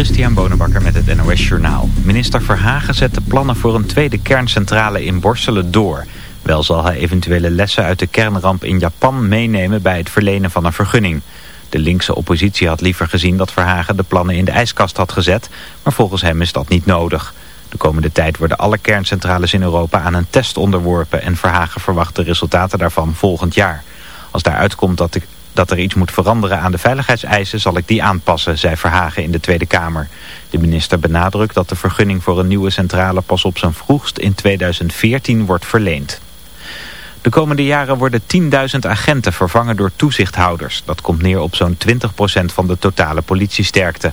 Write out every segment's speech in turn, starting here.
Christian Bonenbakker met het NOS Journaal. Minister Verhagen zet de plannen voor een tweede kerncentrale in Borselen door. Wel zal hij eventuele lessen uit de kernramp in Japan meenemen bij het verlenen van een vergunning. De linkse oppositie had liever gezien dat Verhagen de plannen in de ijskast had gezet, maar volgens hem is dat niet nodig. De komende tijd worden alle kerncentrales in Europa aan een test onderworpen en Verhagen verwacht de resultaten daarvan volgend jaar. Als daaruit komt dat de dat er iets moet veranderen aan de veiligheidseisen zal ik die aanpassen, zei Verhagen in de Tweede Kamer. De minister benadrukt dat de vergunning voor een nieuwe centrale pas op zijn vroegst in 2014 wordt verleend. De komende jaren worden 10.000 agenten vervangen door toezichthouders. Dat komt neer op zo'n 20% van de totale politiesterkte.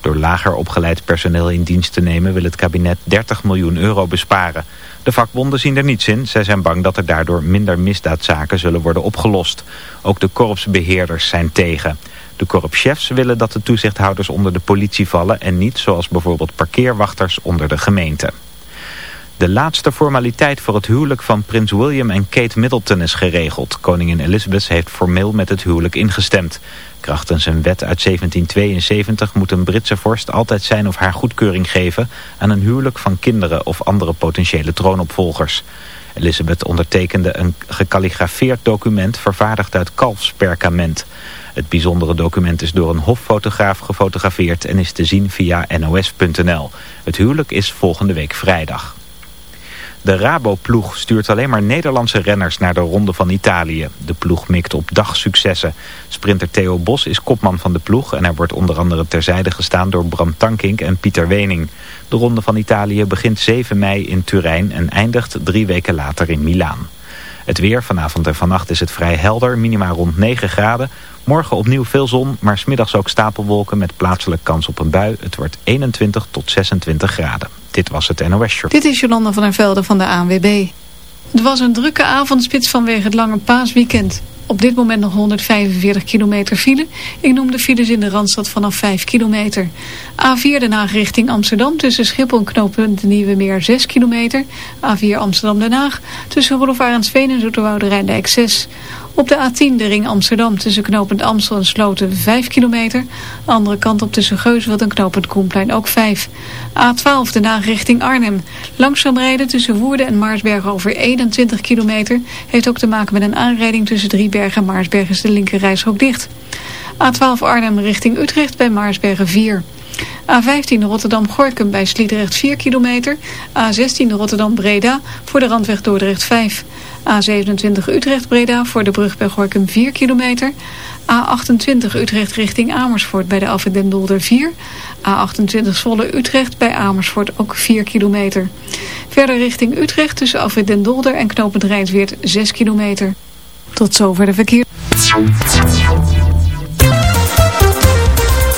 Door lager opgeleid personeel in dienst te nemen wil het kabinet 30 miljoen euro besparen. De vakbonden zien er niets in. Zij zijn bang dat er daardoor minder misdaadzaken zullen worden opgelost. Ook de korpsbeheerders zijn tegen. De korpschefs willen dat de toezichthouders onder de politie vallen... en niet, zoals bijvoorbeeld parkeerwachters, onder de gemeente. De laatste formaliteit voor het huwelijk van prins William en Kate Middleton is geregeld. Koningin Elizabeth heeft formeel met het huwelijk ingestemd. Krachtens een wet uit 1772 moet een Britse vorst altijd zijn of haar goedkeuring geven aan een huwelijk van kinderen of andere potentiële troonopvolgers. Elizabeth ondertekende een gekalligrafeerd document vervaardigd uit kalfsperkament. Het bijzondere document is door een hoffotograaf gefotografeerd en is te zien via nos.nl. Het huwelijk is volgende week vrijdag. De Rabo-ploeg stuurt alleen maar Nederlandse renners naar de Ronde van Italië. De ploeg mikt op dagsuccessen. Sprinter Theo Bos is kopman van de ploeg en hij wordt onder andere terzijde gestaan door Bram Tankink en Pieter Wening. De Ronde van Italië begint 7 mei in Turijn en eindigt drie weken later in Milaan. Het weer, vanavond en vannacht is het vrij helder, minimaal rond 9 graden. Morgen opnieuw veel zon, maar smiddags ook stapelwolken met plaatselijk kans op een bui. Het wordt 21 tot 26 graden. Dit was het NOS Show. Dit is Jolanda van der Velde van de ANWB. Het was een drukke avondspits vanwege het lange paasweekend. Op dit moment nog 145 kilometer file. Ik noem de files in de Randstad vanaf 5 kilometer. A4 Den Haag richting Amsterdam tussen Schiphol en knooppunt Nieuwe Meer 6 kilometer. A4 Amsterdam Den Haag tussen Rolof Arendsveen en Zoeterwoude Rijndijk 6. Op de A10 de ring Amsterdam tussen knooppunt Amstel en Sloten 5 kilometer. De andere kant op tussen Geusveld en knooppunt Koenplein ook 5. A12 de Haag richting Arnhem. Langzaam rijden tussen Woerden en Maarsbergen over 21 kilometer. Heeft ook te maken met een aanrijding tussen Driebergen en Maarsbergen is de linker dicht. A12 Arnhem richting Utrecht bij Maarsbergen 4. A15 Rotterdam-Gorkum bij Sliedrecht 4 kilometer. A16 Rotterdam-Breda voor de randweg Dordrecht 5. A27 Utrecht-Breda voor de brug bij Gorkum 4 kilometer. A28 Utrecht richting Amersfoort bij de Alfred den Dolder 4. A28 Zwolle-Utrecht bij Amersfoort ook 4 kilometer. Verder richting Utrecht tussen Alfred den Dolder en Knopend Rijnsweert 6 kilometer. Tot zover de verkeer.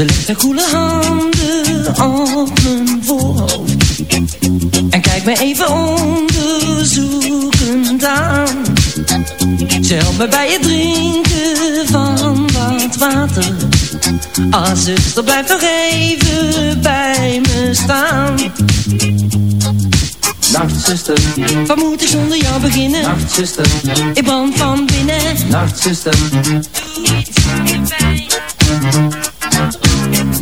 Ze legt haar koele handen op mijn voorhoofd. En kijkt me even onderzoekend aan. Ze helpt me bij het drinken van wat water. Ah zuster blijf nog even bij me staan. Nachtzuster, Wat moet ik zonder jou beginnen? nachtzuster, Ik brand van binnen. Nachtzuster,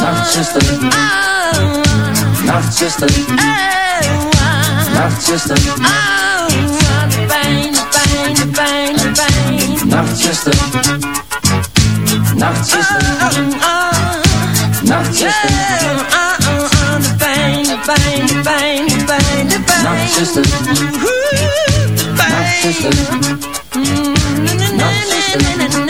nachtzuster, nachtzuster, nachtzuster, de pijn, de pijn, de pijn, de pijn. nachtzuster, nachtzuster, nachtzuster, De pijn, de pijn, de pijn, de pijn, de pijn. nachtzuster, nachtzuster, I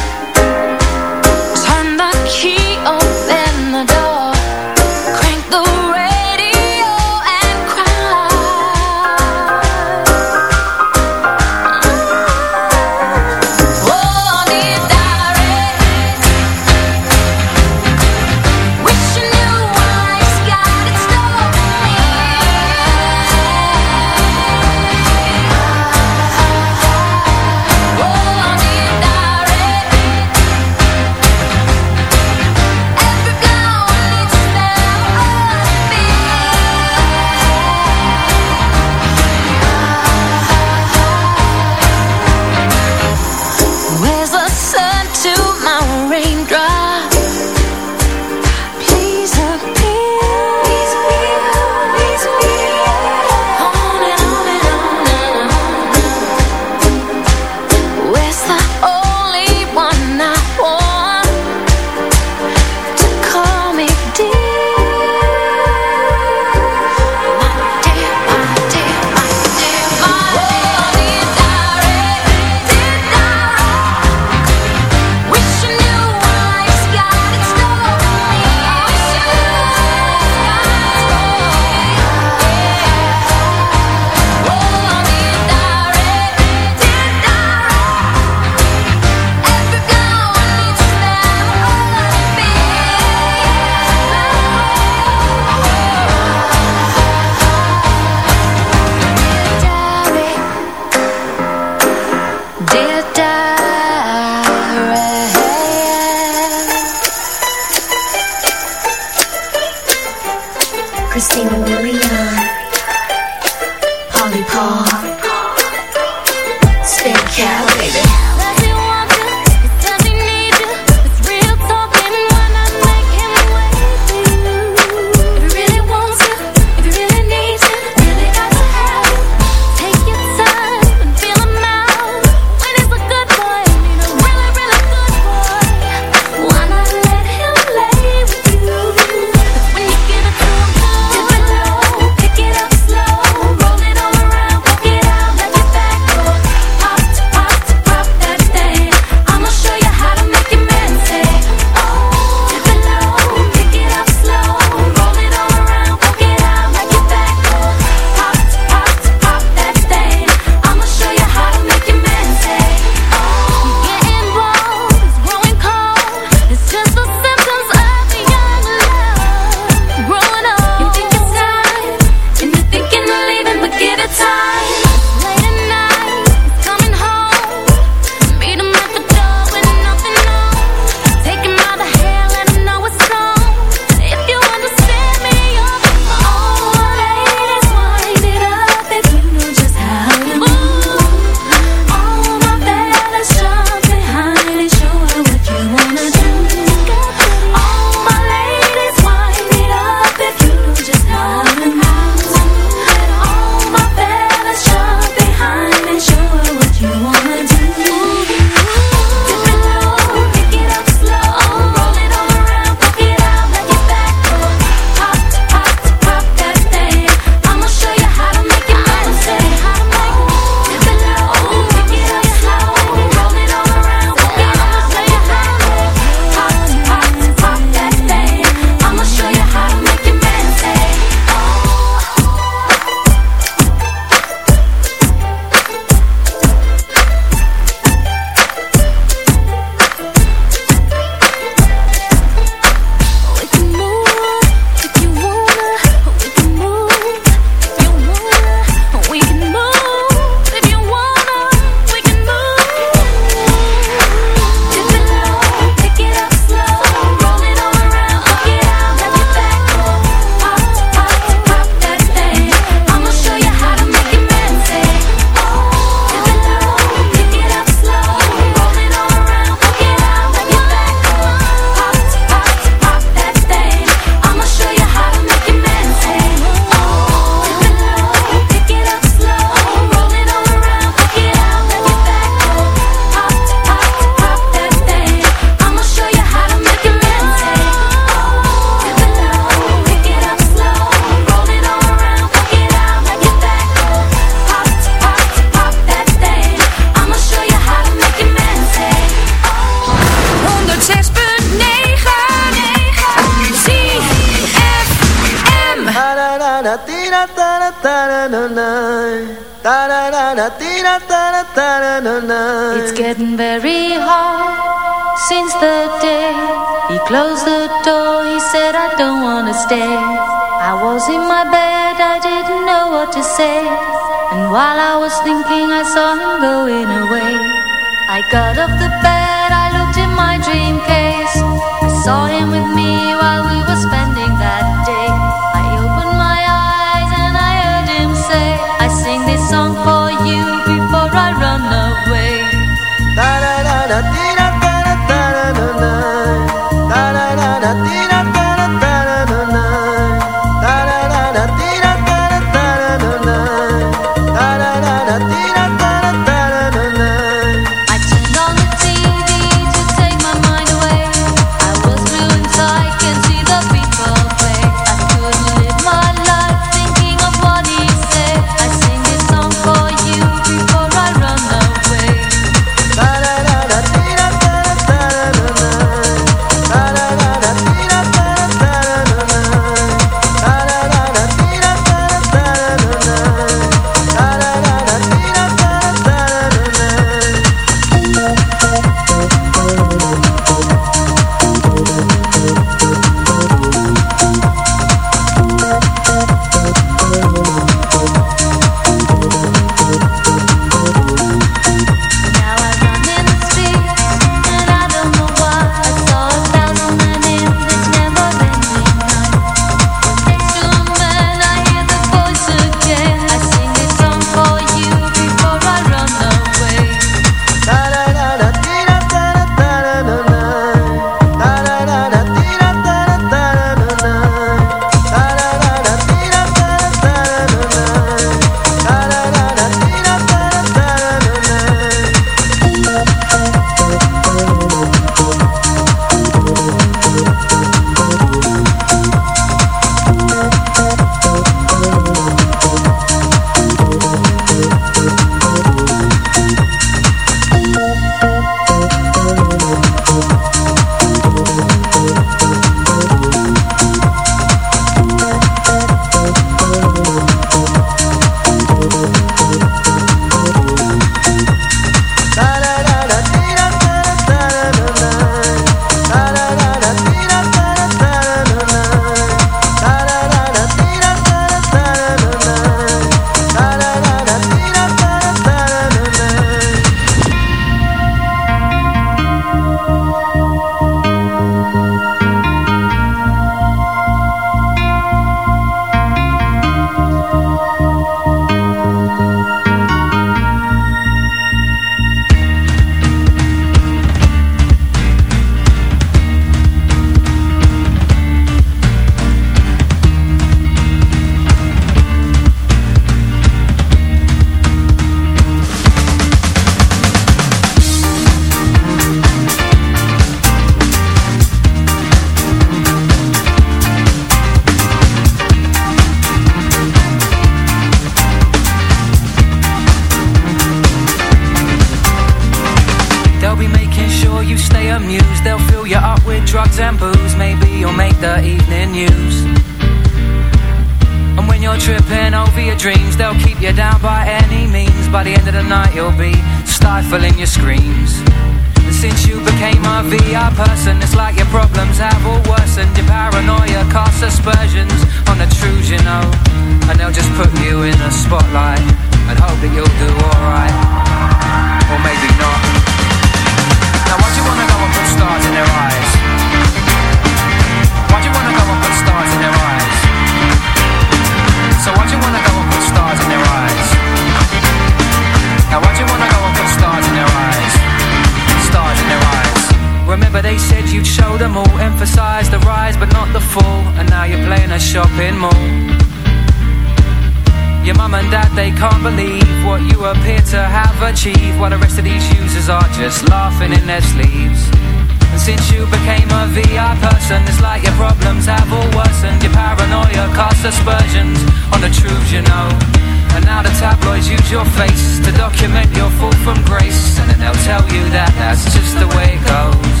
Your face to document your fall from grace. And then they'll tell you that that's just the way it goes.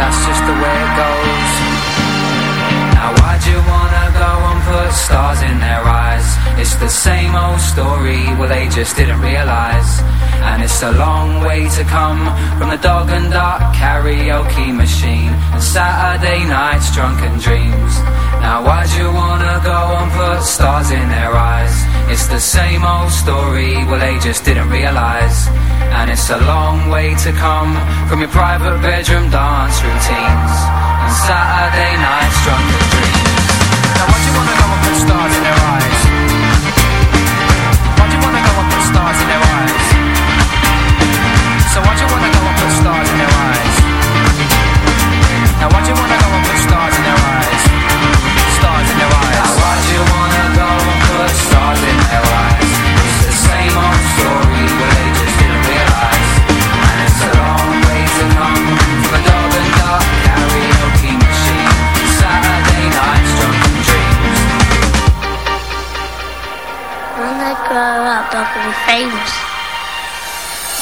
That's just the way it goes. Now why'd you wanna go and put stars in their eyes? It's the same old story, well they just didn't realise And it's a long way to come from the dog and duck karaoke machine And Saturday nights drunken dreams. Now why'd you wanna go and put stars in their eyes? It's the same old story, well they just didn't realise And it's a long way to come from your private bedroom dance routines And Saturday nights drunken dreams Now why'd you wanna go and put stars in their eyes? Why'd you wanna go and put stars in their eyes? So why'd you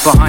fuck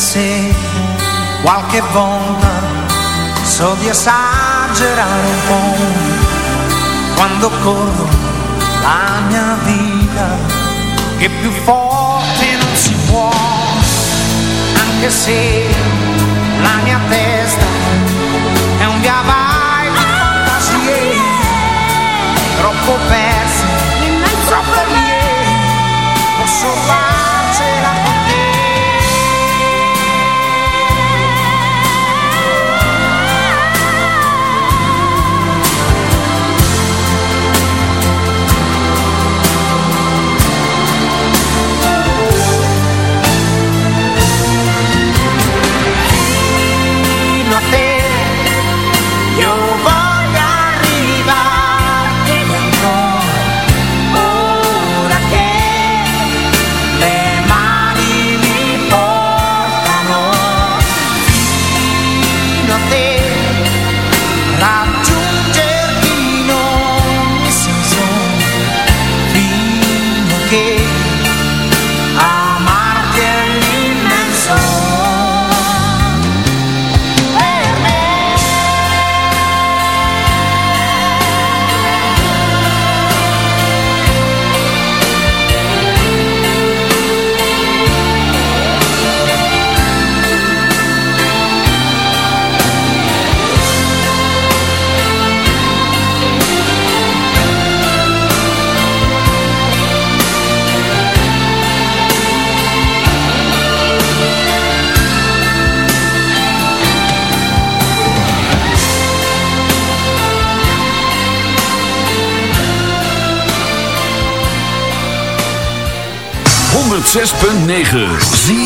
se qualche volta so di esagerare un po' quando corro la mia vita che più forte non si può anche se la mia terra 106.9.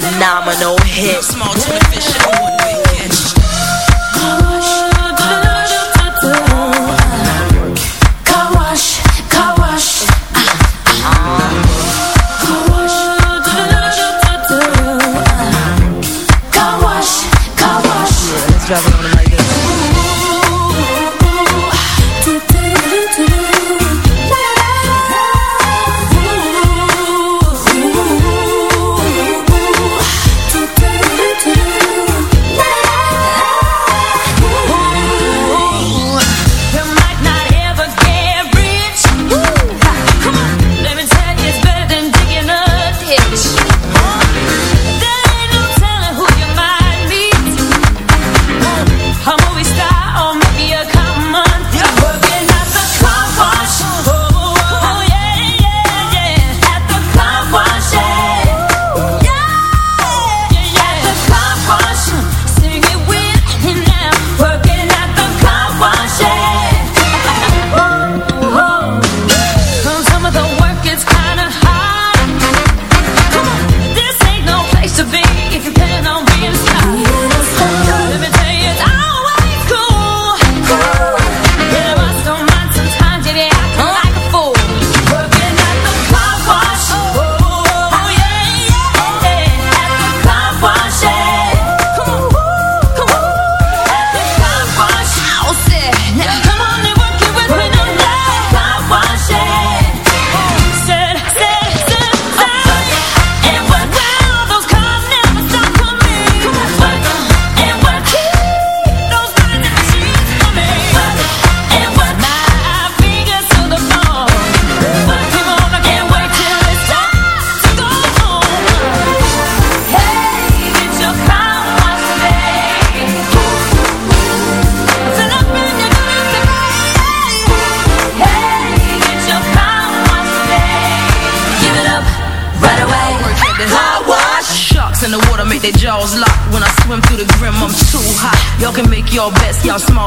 phenomenal hit. Small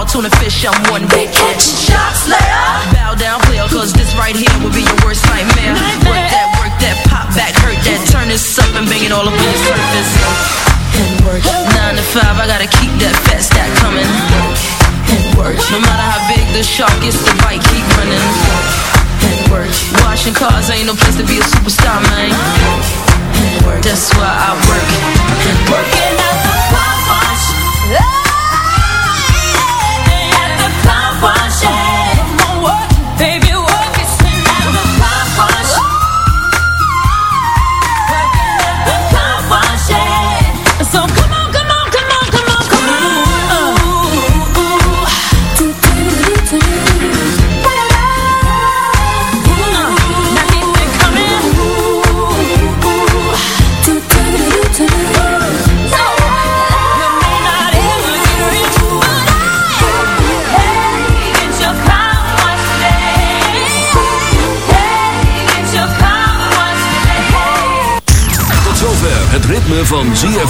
small tuna fish, I'm one big catch. Shots slayer, Bow down, player, cause this right here will be your worst nightmare. Work that, work that, pop back, hurt that, turn this up and bang it all up on the surface. And work. Nine to five, I gotta keep that fat stack coming. And work. No matter how big the shark is, the bite keep running. And work. Washing cars ain't no place to be a